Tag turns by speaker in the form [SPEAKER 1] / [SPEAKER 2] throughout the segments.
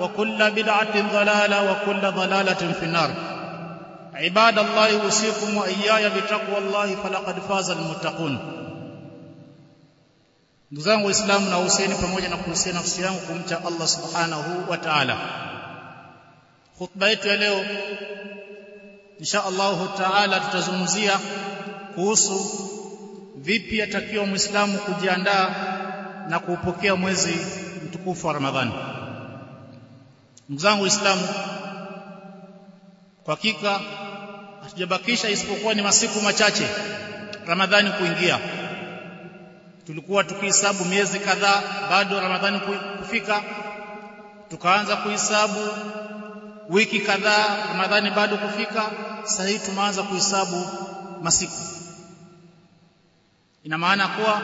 [SPEAKER 1] وكل بدعة ضلالة وكل ضلالة في النار عباد الله أوصيكم وإياي بتقوى الله فلقد فاز المتقون ndugu zangu waislamu na husieni pamoja na kuhusia nafsi yangu kumcha Allah subhanahu wa ta'ala khutba yetu ya leo insha Allah ta'ala tutazungumzia kuhusu vipi atakiwa muislamu kujiandaa na kuupokea mwezi mtukufu wa Ramadhani ndugu zangu waislamu kwa hakika hatujabakisha isipokuwa ni masiku machache Ramadhani kuingia. Tulikuwa tukihesabu miezi kadhaa bado Ramadhani kufika. Tukaanza kuhesabu wiki kadhaa Ramadhani bado kufika. Sasa hii tumeanza kuhesabu masiku. Ina maana kuwa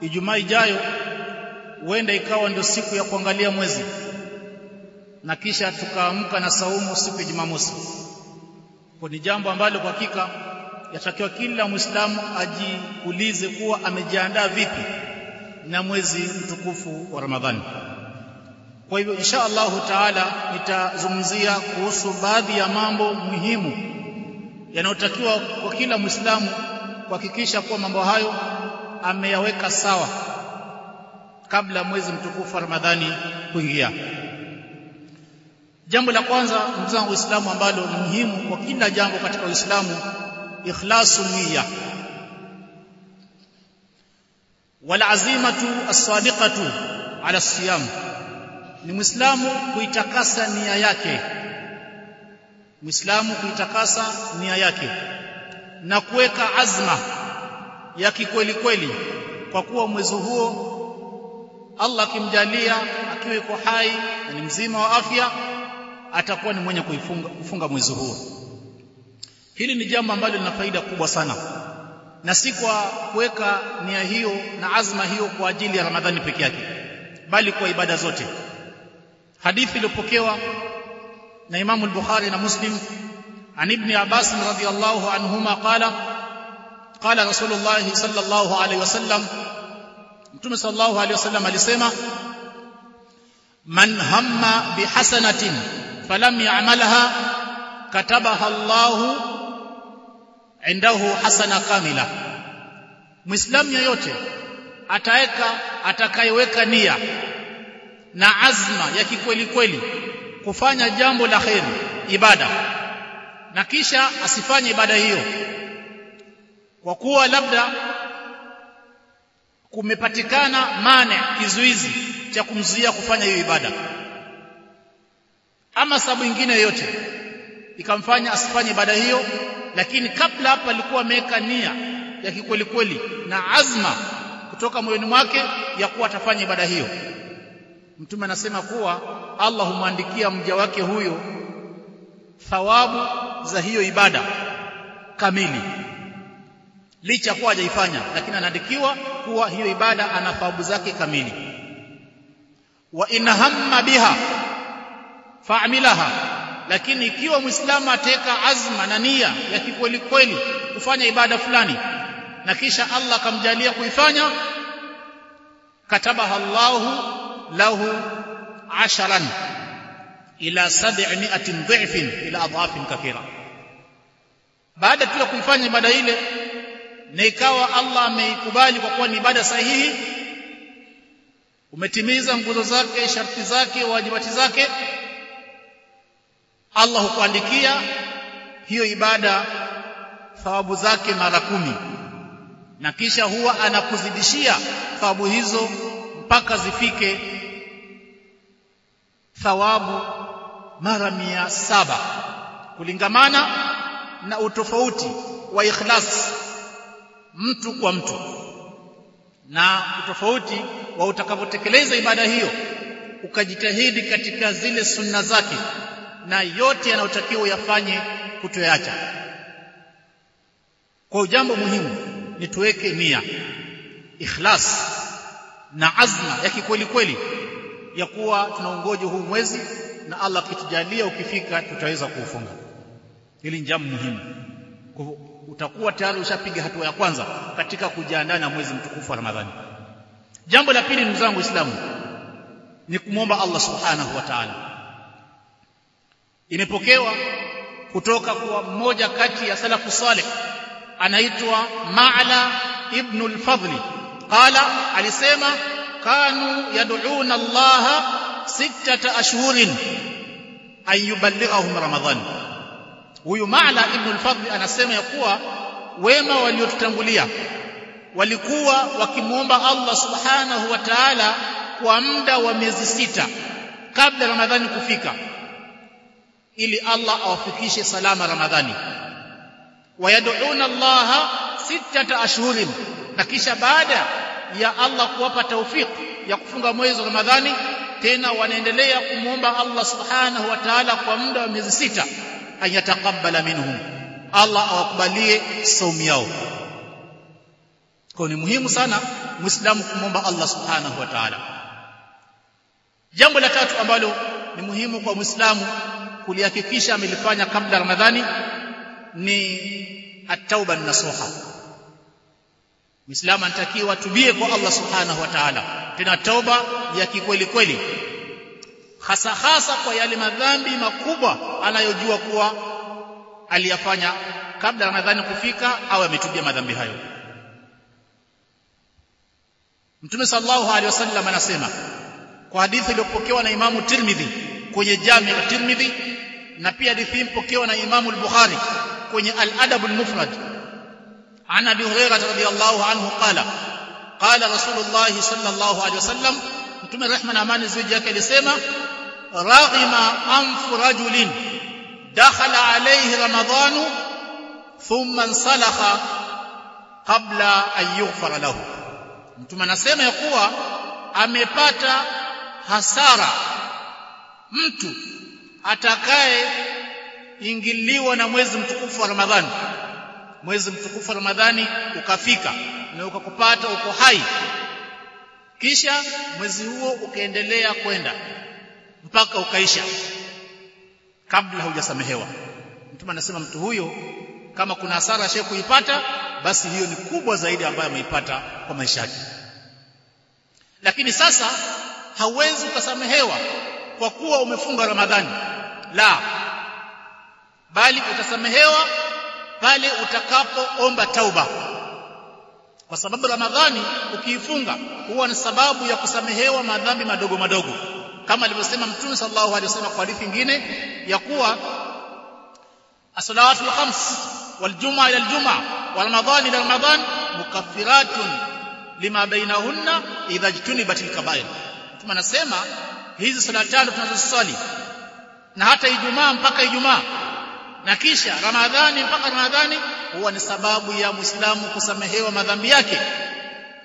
[SPEAKER 1] Ijumaa ijayo huenda ikawa ndio siku ya kuangalia mwezi na kisha tukaamka na saumu siku ya Jumamosi kwa ni jambo ambalo kwa hakika yatakiwa kila Muislamu ajiulize kuwa amejiandaa vipi na mwezi mtukufu wa Ramadhani. Kwa hivyo insha Allahu taala nitazungumzia kuhusu baadhi ya mambo muhimu yanayotakiwa kwa kila Muislamu kuhakikisha kuwa mambo hayo ameyaweka sawa kabla mwezi mtukufu wa Ramadhani kuingia. Jambo la kwanza ndugu zangu Waislamu ambalo ni muhimu kwa kila jambo katika Uislamu ikhlasu niyya. Wal azimatu as-sadiqatu ala siyam ni muislamu kuitakasa nia yake. Muislamu kuitakasa nia yake na kuweka azma ya kikweli kweli kwa kuwa mwezi huo Allah akimjalia akiwa yuko hai na ni mzima wa afya atakuwa ni mwenye kuifunga kufunga mwezi huo hili ni jambo ambalo lina faida kubwa sana. Na si kwa kuweka nia hiyo na azma hiyo kwa ajili ya Ramadhani peke yake bali kwa ibada zote. Hadithi iliyopokewa na Imam al-Bukhari na Muslim an Ibn Abbas radhiyallahu anhuma qala qala Rasulullah sallallahu alayhi wasallam Mtume sallallahu alayhi wasallam alisema man hamma bihasanatin falam ya'malha katabaha Allah indahu hasana kamila. Muislamu yeyote ataweka atakayeweka nia na azma ya kikweli kweli kufanya jambo la kheri ibada na kisha asifanye ibada hiyo. Kwa kuwa labda kumepatikana mane kizuizi cha kumzuia kufanya hiyo ibada ama sababu nyingine yoyote ikamfanya asifanye ibada hiyo lakini kabla hapa alikuwa ameweka nia ya kikweli kweli na azma kutoka moyoni mwake ya kuwa atafanya ibada hiyo. Mtume anasema kuwa Allah humwandikia mja wake huyo thawabu za hiyo ibada kamili. Licha kuwa hajaifanya lakini anaandikiwa kuwa hiyo ibada ana thawabu zake kamili. Wa inahamma biha fa'amilaha. Lakini ikiwa muislamu ataweka azma na nia ya kikweli kweli kufanya ibada fulani na kisha Allah akamjalia kuifanya katabaha Allahu lahu asharan ila 700 dhifin ila adhafin kathira. Baada tu ya kuifanya ibada ile na ikawa Allah ameikubali kwa kuwa ni ibada sahihi umetimiza nguzo zake sharti zake wajibati zake Allah hukuandikia hiyo ibada thawabu zake mara kumi. Na kisha huwa anakuzidishia thawabu hizo mpaka zifike thawabu mara mia saba. Kulingamana na utofauti wa ikhlas mtu kwa mtu. Na utofauti wa utakavyotekeleza ibada hiyo ukajitahidi katika zile sunna zake na yote yanayotakiwa uyafanye kutoyacha kwa jambo muhimu ni tuweke nia. Ikhlas na azma ya kikweli kweli ya kuwa tunaongoja huu mwezi na Allah akitujalia ukifika tutaweza kuufunga. Hili ni jambo muhimu. Utakuwa tayari ushapiga hatua ya kwanza katika kujiandaa na mwezi mtukufu wa Ramadhani. Jambo la pili ndugu zangu waislamu ni kumwomba Allah subhanahu wa ta'ala imepokewa kutoka kwa mmoja kati ya salafu saleh anaitwa Ma'la ibn al-Fadl. Qala alisema kanu yad'una Allah sittata ashhurin an yuballighahum Ramadhan huyu Ma'la ibn al-Fadl anasema ya kuwa wema waliotutangulia walikuwa wakimwomba Allah subhanahu wa ta'ala kwa muda wa miezi sita kabla Ramadhani kufika ili Allah awafikishe salama Ramadhani. Wayad'una Allah sittata ashhurin. Na kisha baada ya Allah kuwapa taufik ya kufunga mwezi Ramadhani tena wanaendelea kumwomba Allah subhanahu wa ta'ala kwa muda wa miezi sita ayatakabbala minhum. Allah awakubalie saumu yao. Kwa ni muhimu sana muislamu kumwomba Allah subhanahu wa ta'ala. Jambo la tatu ambalo ni muhimu kwa muislamu kulihakikisha amelifanya kabla ramadhani ni at-tauba nasuha muislamu anatakiwa atubie kwa Allah subhanahu wa ta'ala. Tena tauba ya kikweli kweli. Hasa hasa kwa yale madhambi makubwa anayojua kuwa aliyafanya kabla ramadhani kufika au ametubia madhambi hayo. Mtume sallallahu alaihi wasallam anasema kwa hadithi iliyopokewa na Imamu Tirmidhi kwenye Jami Tirmidhi na pia hadithi imepokewa na Imamu al-Bukhari kwenye Al-Adab al-Mufrad عن ابي هريره رضي الله عنه قال قال رسول الله صلى الله عليه وسلم mtume rehma na amani ziwe yake alisema raghima anfu rajulin dakhala alayhi ramadhanu thumma insalakha qabla an yughfara lahu mtume anasema ya kuwa amepata hasara mtu atakaye ingiliwa na mwezi mtukufu wa Ramadhani. Mwezi mtukufu wa Ramadhani ukafika na ukakupata uko hai. Kisha mwezi huo ukaendelea kwenda mpaka ukaisha kabla hujasamehewa. Mtume anasema mtu huyo kama kuna hasara shehe kuipata basi hiyo ni kubwa zaidi ambayo ameipata kwa maisha yake. Lakini sasa hauwezi ukasamehewa kwa kuwa umefunga Ramadhani la. Bali utasamehewa pale utakapoomba tauba. Kwa sababu Ramadhani ukiifunga huwa ni sababu ya kusamehewa madhambi madogo madogo. Kama alivyosema Mtume sallallahu alaihi wasallam kwa hadithi nyingine ya kuwa as-salawatu al-khams wal-jum'a ila al-jum'a wa Ramadhan ila Ramadhan mukaffiratun lima bainahunna idha jtunibatil kaba'ir. Mtume anasema hizi sala tano na hata Ijumaa mpaka Ijumaa. Na kisha Ramadhani mpaka Ramadhani huwa ni sababu ya Muislamu kusamehewa madhambi yake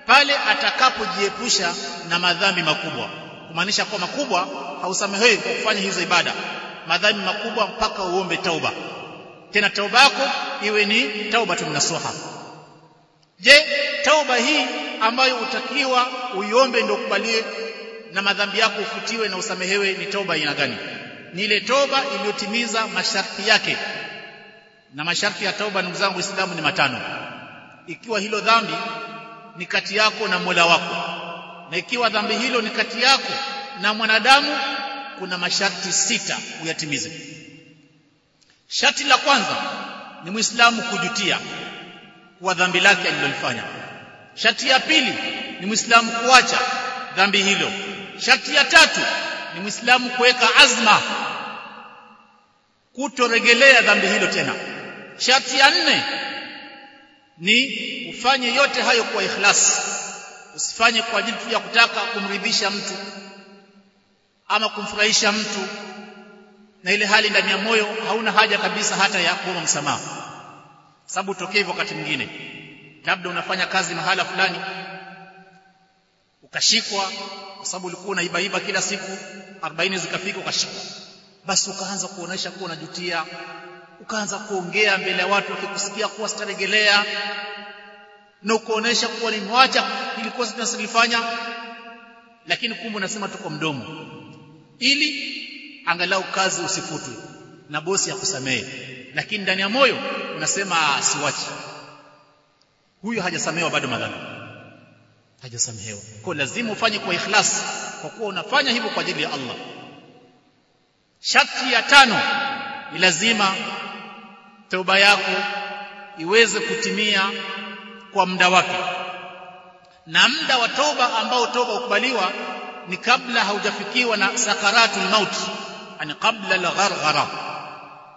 [SPEAKER 1] pale atakapojiepusha na madhambi makubwa. Kumaanisha kwa makubwa hausamehewi kwa kufanya hizo ibada. Madhambi makubwa mpaka uombe tauba. Tena tauba yako iwe ni tauba tunasuha je tauba hii ambayo utakiwa uiombe ndio kubaliwe na madhambi yako ufutiwe na usamehewe ni tauba aina gani ni ile toba iliyotimiza masharti yake. Na masharti ya toba ndugu zangu Uislamu ni matano. Ikiwa hilo dhambi ni kati yako na Mola wako na ikiwa dhambi hilo ni kati yako na mwanadamu kuna masharti sita uyatimize. Sharti la kwanza ni muislamu kujutia kwa dhambi lake alilolifanya. Sharti ya pili ni muislamu kuacha dhambi hilo. Sharti ya tatu ni muislamu kuweka azma kutoregelea dhambi hilo tena. Sharti ya nne ni ufanye yote hayo kwa ikhlas. Usifanye kwa ajili tu ya kutaka kumridhisha mtu ama kumfurahisha mtu na ile hali ndani ya moyo hauna haja kabisa hata ya kuomba msamaha. Sababu tokee hivyo wakati mwingine. Labda unafanya kazi mahala fulani ukashikwa kwa sababu ulikuwa unaibaiba kila siku 40 zikafika ukashika basi ukaanza kuonesha kuwa unajutia. Ukaanza kuongea mbele ya watu wakikusikia kuwa sitaregelea na ukaonesha kuwa nimwacha ilikuwa sitasilifanya lakini kumbe unasema tuko mdomo. Ili angalau kazi usifutwe na bosi akusamehe. Lakini ndani ya moyo unasema siwachi. Huyo hajasamewa bado madhambi hajasamehewa. Kwa lazima ufanye kwa ikhlas kwa kuwa unafanya hivyo kwa ajili ya Allah. Sharti ya tano ni lazima toba yako iweze kutimia kwa muda wake. Na muda wa toba ambao toba ukubaliwa ni kabla haujafikiwa na sakaratul maut ani kabla la gharghara.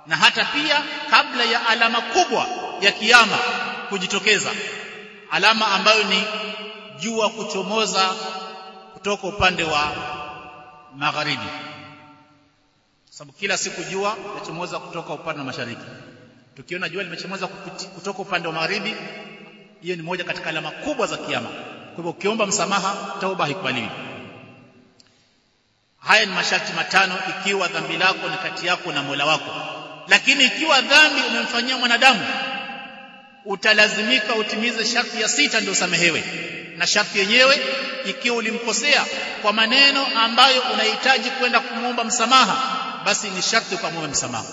[SPEAKER 1] Na hata pia kabla ya alama kubwa ya kiyama kujitokeza. Alama ambayo ni jua kuchomoza kutoka upande wa magharibi. Sababu kila siku jua linachomoza kutoka upande wa mashariki. Tukiona jua limechomoza kutoka upande wa magharibi hiyo ni moja katika alama kubwa za kiyama kwa hivyo ukiomba msamaha tauba haikubaliwi haya ni masharti matano ikiwa dhambi lako ni kati yako na Mola wako. Lakini ikiwa dhambi umemfanyia mwanadamu utalazimika utimize sharti ya sita ndio usamehewe na sharti yenyewe ikiwa ulimkosea kwa maneno ambayo unahitaji kwenda kumwomba msamaha basi ni sharti ukamwombe msamaha.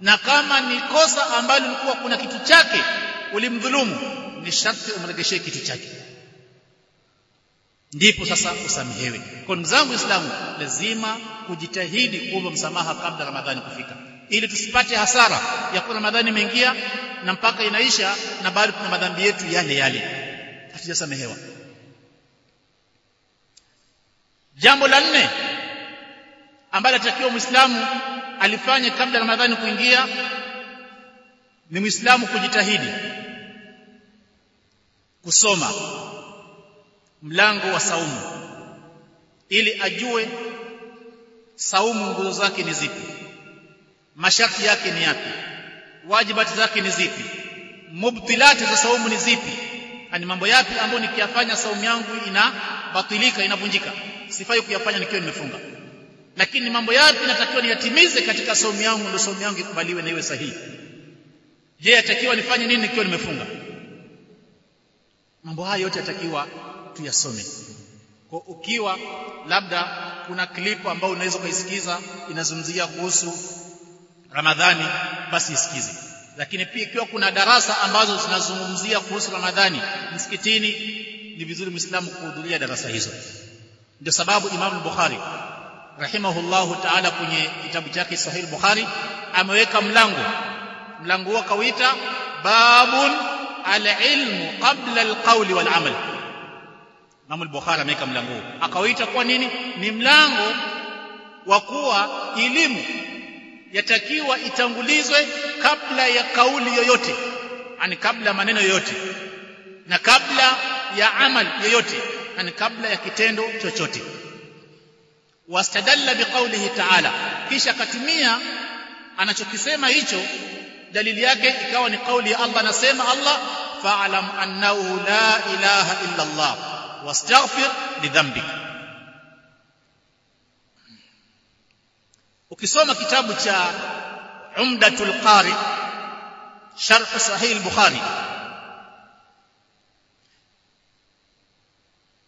[SPEAKER 1] Na kama ni kosa ambalo lilikuwa kuna kitu chake ulimdhulumu ni sharti umregeshee kitu chake. Ndipo sasa usamehewe. Kwa ndugu zangu lazima kujitahidi kuomba msamaha kabla Ramadhani kufika. Ili tusipate hasara ya kuwa Ramadhani mengia na mpaka inaisha na bado kuna madhambi yetu yale yale hatujasamehewa. Jambo la nne ambalo atakiwa muislamu alifanye kabla Ramadhani kuingia ni muislamu kujitahidi kusoma mlango wa saumu ili ajue saumu nguzo zake ni zipi masharti yake ni yapi wajibati zake ni zipi mubtilati za saumu ni zipi ani mambo yapi ambayo nikiyafanya saumu yangu inabatilika inavunjika? Sifai kuyafanya nikiwa nimefunga. Lakini mambo yapi natakiwa niyatimize katika saumu yangu ndio saumu yangu ikubaliwe na iwe sahihi? Je yatakiwa nifanye nini nikiwa nimefunga? Mambo haya yote yatakiwa tuyasome. Kwa ukiwa labda kuna klipu ambayo unaweza kuisikiza inazungumzia kuhusu Ramadhani basi isikize lakini pia ikiwa kuna darasa ambazo zinazungumzia kuhusu Ramadhani msikitini ni vizuri Muislamu kuhudhuria darasa hizo. Ndio sababu Imam Bukhari rahimahullahu ta'ala kwenye kitabu chake Sahih Bukhari ameweka mlango. Mlango huo kauita babun al-ilmu qabla al-qawli wal-amal. Imam al-Bukhari ameweka mlango huo. Akauita kwa nini? Ni mlango wa kuwa elimu yatakiwa itangulizwe kabla ya kauli yoyote. Yani kabla ya maneno yoyote. Na kabla ya amal yoyote. Yani kabla ya kitendo chochote. Wastadalla biqaulihi ta'ala. Kisha katimia anachokisema hicho dalili yake ikawa ni kauli ya Allah anasema Allah fa'lam annahu la ilaha illa Allah. Wastaghfir lidhanbik ukisoma kitabu cha Umdatul Qari sharh sahih al-Bukhari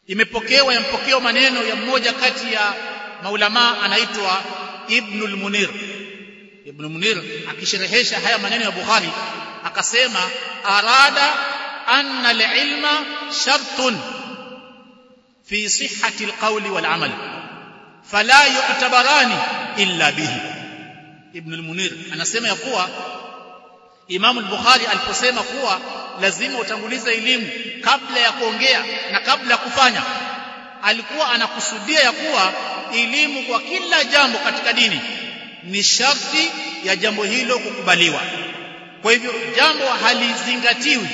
[SPEAKER 1] imepokewa yampokeo maneno ya mmoja kati ya maulama anaitwa Ibnul Munir Ibn Munir akisherehesha haya maneno ya Bukhari akasema arada anna al-ilma shartun fi sihhati al-qawli wal-amal fala yu'tabarani illa bihi. Ibn al-munir anasema ya kuwa Imam al-Bukhari aliposema kuwa lazima utangulize elimu kabla ya kuongea na kabla ya kufanya alikuwa anakusudia ya kuwa elimu kwa kila jambo katika dini ni sharti ya jambo hilo kukubaliwa. Kwa hivyo jambo halizingatiwi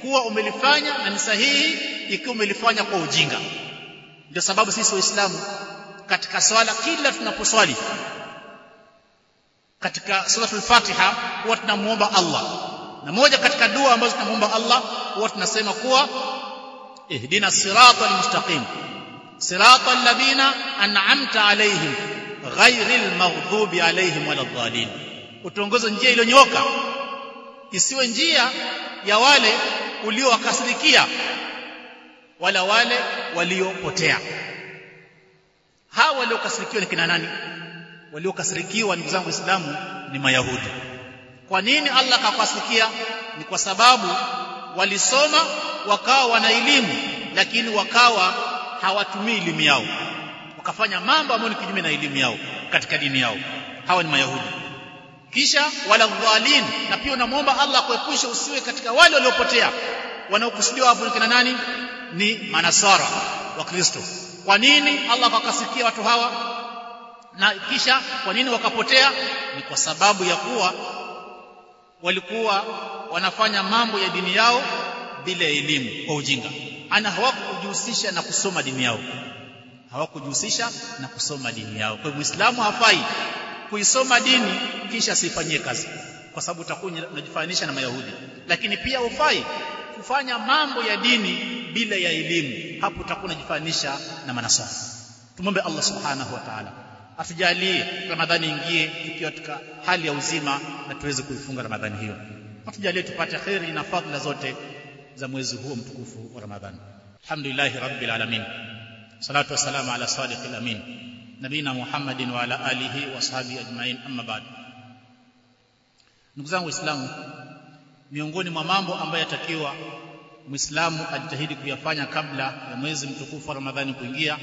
[SPEAKER 1] kuwa umelifanya na ni sahihi ikiwa umelifanya kwa ujinga. Ndio sababu sisi waislamu katika swala kila tunaposwali katika suratul Fatiha huwa tunamuomba Allah. Na moja katika dua ambazo tunamuomba Allah huwa tunasema kuwa ihdina siratal mustaqim siratal ladina an'amta alaihim ghairil maghdubi alaihim waladhdallin utuongoze njia iliyonyoka isiwe njia ya wale uliowakasirikia wala wale waliopotea hawa waliokasirikiwa ni kina nani? Waliokasirikiwa ndugu zangu waislamu ni mayahudi. Kwa nini Allah akawakasirikia ni kwa sababu walisoma wakawa wana elimu lakini wakawa hawatumii elimu yao. Wakafanya mambo ambayo ni kinyume na elimu yao katika dini yao. Hawa ni mayahudi. Kisha wala dhalin na pia unamwomba Allah kuepusha usiwe katika wale waliopotea. Wanaokusudiwa hapo ni kina nani? Ni manasara wa Kristo kwa nini Allah akakasikia watu hawa? Na kisha kwa nini wakapotea? Ni kwa sababu ya kuwa walikuwa wanafanya mambo ya dini yao bila elimu kwa ujinga. Ana hawakujihusisha na kusoma dini yao. Hawakujihusisha na kusoma dini yao. Kwa muislamu hafai kuisoma dini kisha sifanyie kazi kwa sababu utakuwa unajifananisha na mayahudi. Lakini pia hufai kufanya mambo ya dini bila ya elimu hapo utakuwa unajifananisha na manasara tumombe Allah subhanahu wa ta'ala atujalie Ramadhani ingie tukiwa katika hali ya uzima na tuweze kuifunga Ramadhani hiyo. Atujalie tupate kheri na fadhila zote za mwezi huo mtukufu wa Ramadhani. Alhamdulillahi rabbil alamin. Salatu wassalamu ala sadiqil amin. Nabina Muhammadin wa ala alihi wa sahbihi ajma'in amma ba'd. Ndugu zangu Waislamu, miongoni mwa mambo ambayo yatakiwa Muislamu ajitahidi kuyafanya kabla ya mwezi mtukufu wa Ramadhani kuingia.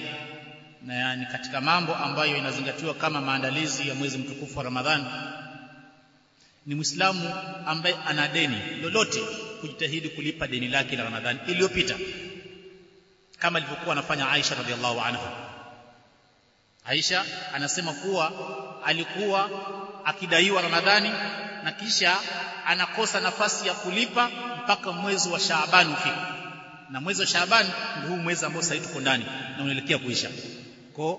[SPEAKER 1] Na yani katika mambo ambayo inazingatiwa kama maandalizi ya mwezi mtukufu wa Ramadhani. Ni Muislamu ambaye ana deni lolote kujitahidi kulipa deni lake la Ramadhani iliyopita. Kama alivyokuwa anafanya Aisha radhiallahu anha. Aisha anasema kuwa alikuwa akidaiwa Ramadhani na kisha anakosa nafasi ya kulipa mpaka mwezi wa Shaaban ufike na mwezi wa Shaaban ndio huu mwezi ambao sasa tuko ndani na unaelekea kuisha. Kwa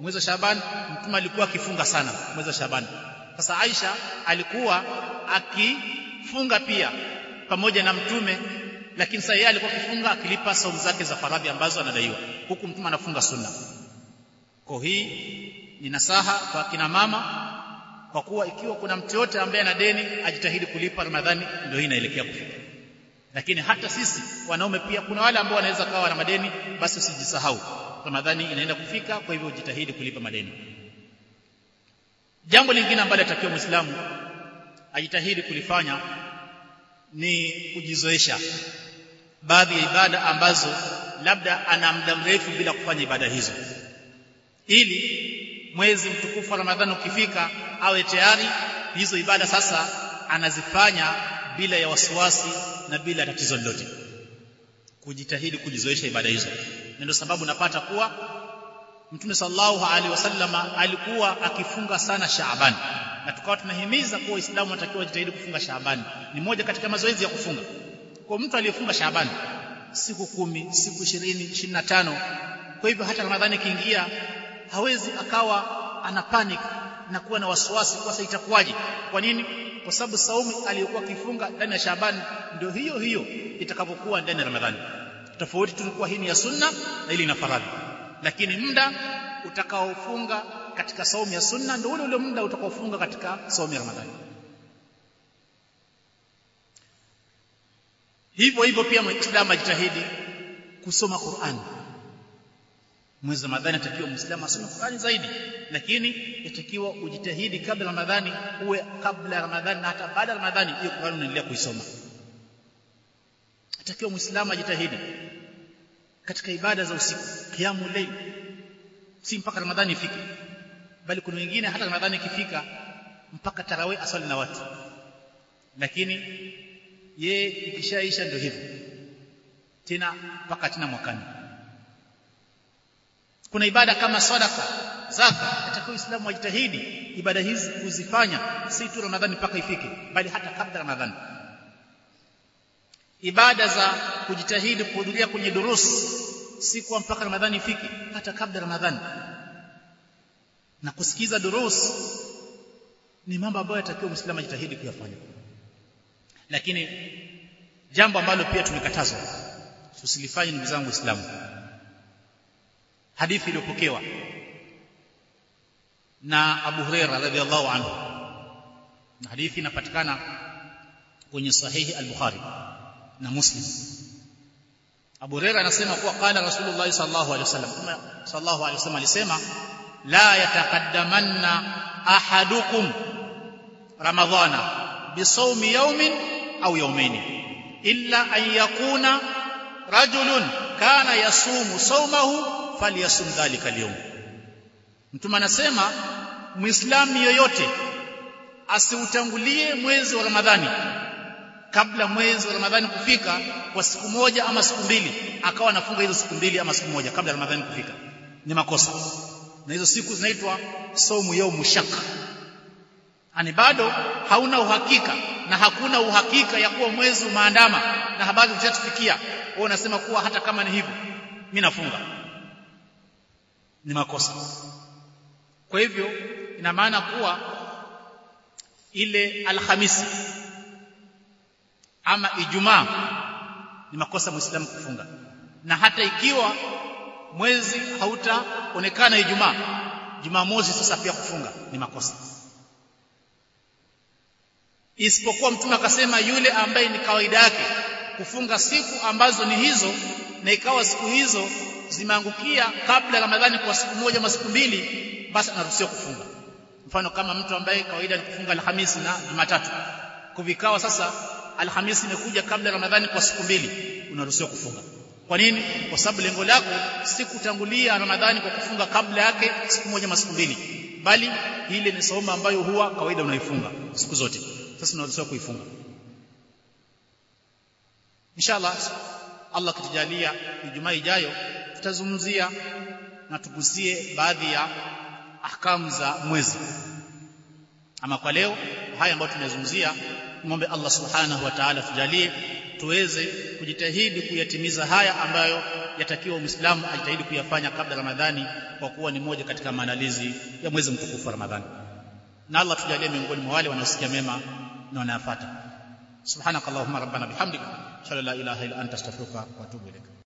[SPEAKER 1] mwezi wa Shaaban mtume alikuwa akifunga sana mwezi wa Shaaban. Sasa Aisha alikuwa akifunga pia pamoja na mtume lakini sasa yeye alikuwa akifunga akilipa saumu zake za faradhi ambazo anadaiwa. Huku mtume anafunga sunna. Kwa hii ni nasaha kwa kina mama kwa kuwa ikiwa kuna mtu yote ambaye ana deni ajitahidi kulipa Ramadhani ndio hii inaelekea kufika lakini hata sisi wanaume pia kuna wale ambao wanaweza kawa na madeni basi usijisahau. Ramadhani inaenda kufika kwa hivyo jitahidi kulipa madeni. Jambo lingine ambalo atakiwa Muislamu ajitahidi kulifanya ni kujizoesha. Baadhi ya ibada ambazo labda ana muda mrefu bila kufanya ibada hizo. Ili mwezi mtukufu wa Ramadhani ukifika awe tayari hizo ibada sasa anazifanya bila ya wasiwasi na bila tatizo lolote. Kujitahidi kujizoesha ibada hizo. Ndio sababu napata kuwa Mtume sallallahu alaihi wasallam alikuwa akifunga sana Shaaban. Na tukawa tunahimiza kuwa Waislamu unatakiwa jitahidi kufunga Shaaban. Ni moja katika mazoezi ya kufunga. Kwa mtu aliyefunga Shaaban siku kumi siku ishirini ishirini na tano kwa hivyo hata Ramadhani ikiingia hawezi akawa ana panic na kuwa na wasiwasi kwa sasa itakuwaje? Kwa nini kwa sababu saumu aliyokuwa akifunga ndani ya Shaaban ndio hiyo hiyo itakapokuwa ndani ya Ramadhani. Tofauti tu kwa hii ni ya sunna na ile ina faradhi. Lakini muda utakaofunga katika saumu ya sunna ndio ule ule muda utakaofunga katika saumu ya Ramadhani. Hivyo hivyo pia muislamu ajitahidi kusoma Qur'an mwezi Ramadhani atakiwa muislamu asome Qur'an zaidi. Lakini yatakiwa ujitahidi kabla Ramadhani uwe kabla ya Ramadhani na hata baada ya Ramadhani hiyo Qur'an unaendelea kuisoma. Atakiwa muislamu ajitahidi katika ibada za usiku kiamu layl. Si mpaka ramadhani ifike. Bali kuna wengine hata ramadhani ikifika mpaka tarawih aswali na watu. Lakini ye ikishaisha ndio hivyo. Tena mpaka tena mwakani kuna ibada kama sadaka zaka. Atakao islamu ajitahidi ibada hizi kuzifanya si tu ramadhani mpaka ifike bali hata kabla ramadhani. Ibada za kujitahidi kuhudhuria kwenye durusi si kwa mpaka ramadhani ifike hata kabla ramadhani. Na kusikiza durusi ni mambo ambayo yatakiwa muislamu ajitahidi kuyafanya. Lakini jambo ambalo pia tumekatazwa tusilifanye ndugu zangu waislamu hadithi iliyopokewa na Abu Huraira radhiallahu anhu. Na hadithi inapatikana kwenye sahihi al-Bukhari na Muslim. Abu Huraira anasema kuwa qala Rasulullah sallallahu alaihi wasallam sallallahu alaihi wasallam alisema la yataqaddamanna ahadukum ramadhana bisawmi yawmin au yawmayn illa an yakuna rajulun kana yasumu sawmahu falyasum dhalika al-yawm. Mtume anasema muislamu yoyote asiutangulie mwezi wa ramadhani kabla mwezi wa ramadhani kufika kwa siku moja ama siku mbili akawa anafunga hizo siku mbili ama siku moja kabla ramadhani kufika. Ni makosa. Na hizo siku zinaitwa somu yaumu mushaka ani bado hauna uhakika na hakuna uhakika ya kuwa mwezi umaandama na habari zitatufikia. Wewe unasema kuwa hata kama ni hivyo mimi nafunga ni makosa. Kwa hivyo ina maana kuwa ile alhamisi ama ijumaa ni makosa muislamu kufunga. Na hata ikiwa mwezi hautaonekana ijumaa jumamosi sasa pia kufunga ni makosa. Isipokuwa mtume akasema yule ambaye ni kawaida yake kufunga siku ambazo ni hizo na ikawa siku hizo zimeangukia kabla ramadhani kwa siku moja au siku mbili basi anaruhusiwa kufunga. Mfano kama mtu ambaye kawaida ni kufunga alhamisi na jumatatu. Kuvikawa sasa alhamisi imekuja kabla ramadhani kwa siku mbili unaruhusiwa kufunga. Kwa nini? Kwa sababu lengo lako si kutangulia ramadhani kwa kufunga kabla yake siku moja au siku mbili bali ile ni somo ambayo huwa kawaida unaifunga siku zote. Sasa unaruhusiwa kuifunga. Inshallah Allah kitujalia Ijumaa ijayo tutazungumzia na tugusie baadhi ya ahkamu za mwezi. Ama kwa leo haya ambayo tumezungumzia muombe Allah subhanahu wa ta'ala tujalie tuweze kujitahidi kuyatimiza haya ambayo yatakiwa Muislamu ajitahidi kuyafanya kabla Ramadhani kwa kuwa ni moja katika maandalizi ya mwezi mtukufu wa Ramadhani. Na Allah tujalie miongoni mwa wale wanaosikia mema na wanayafuata. Subhanakallahumma rabbana bihamdika shalla la ilaha illa anta astaghfiruka wa atubu ilaik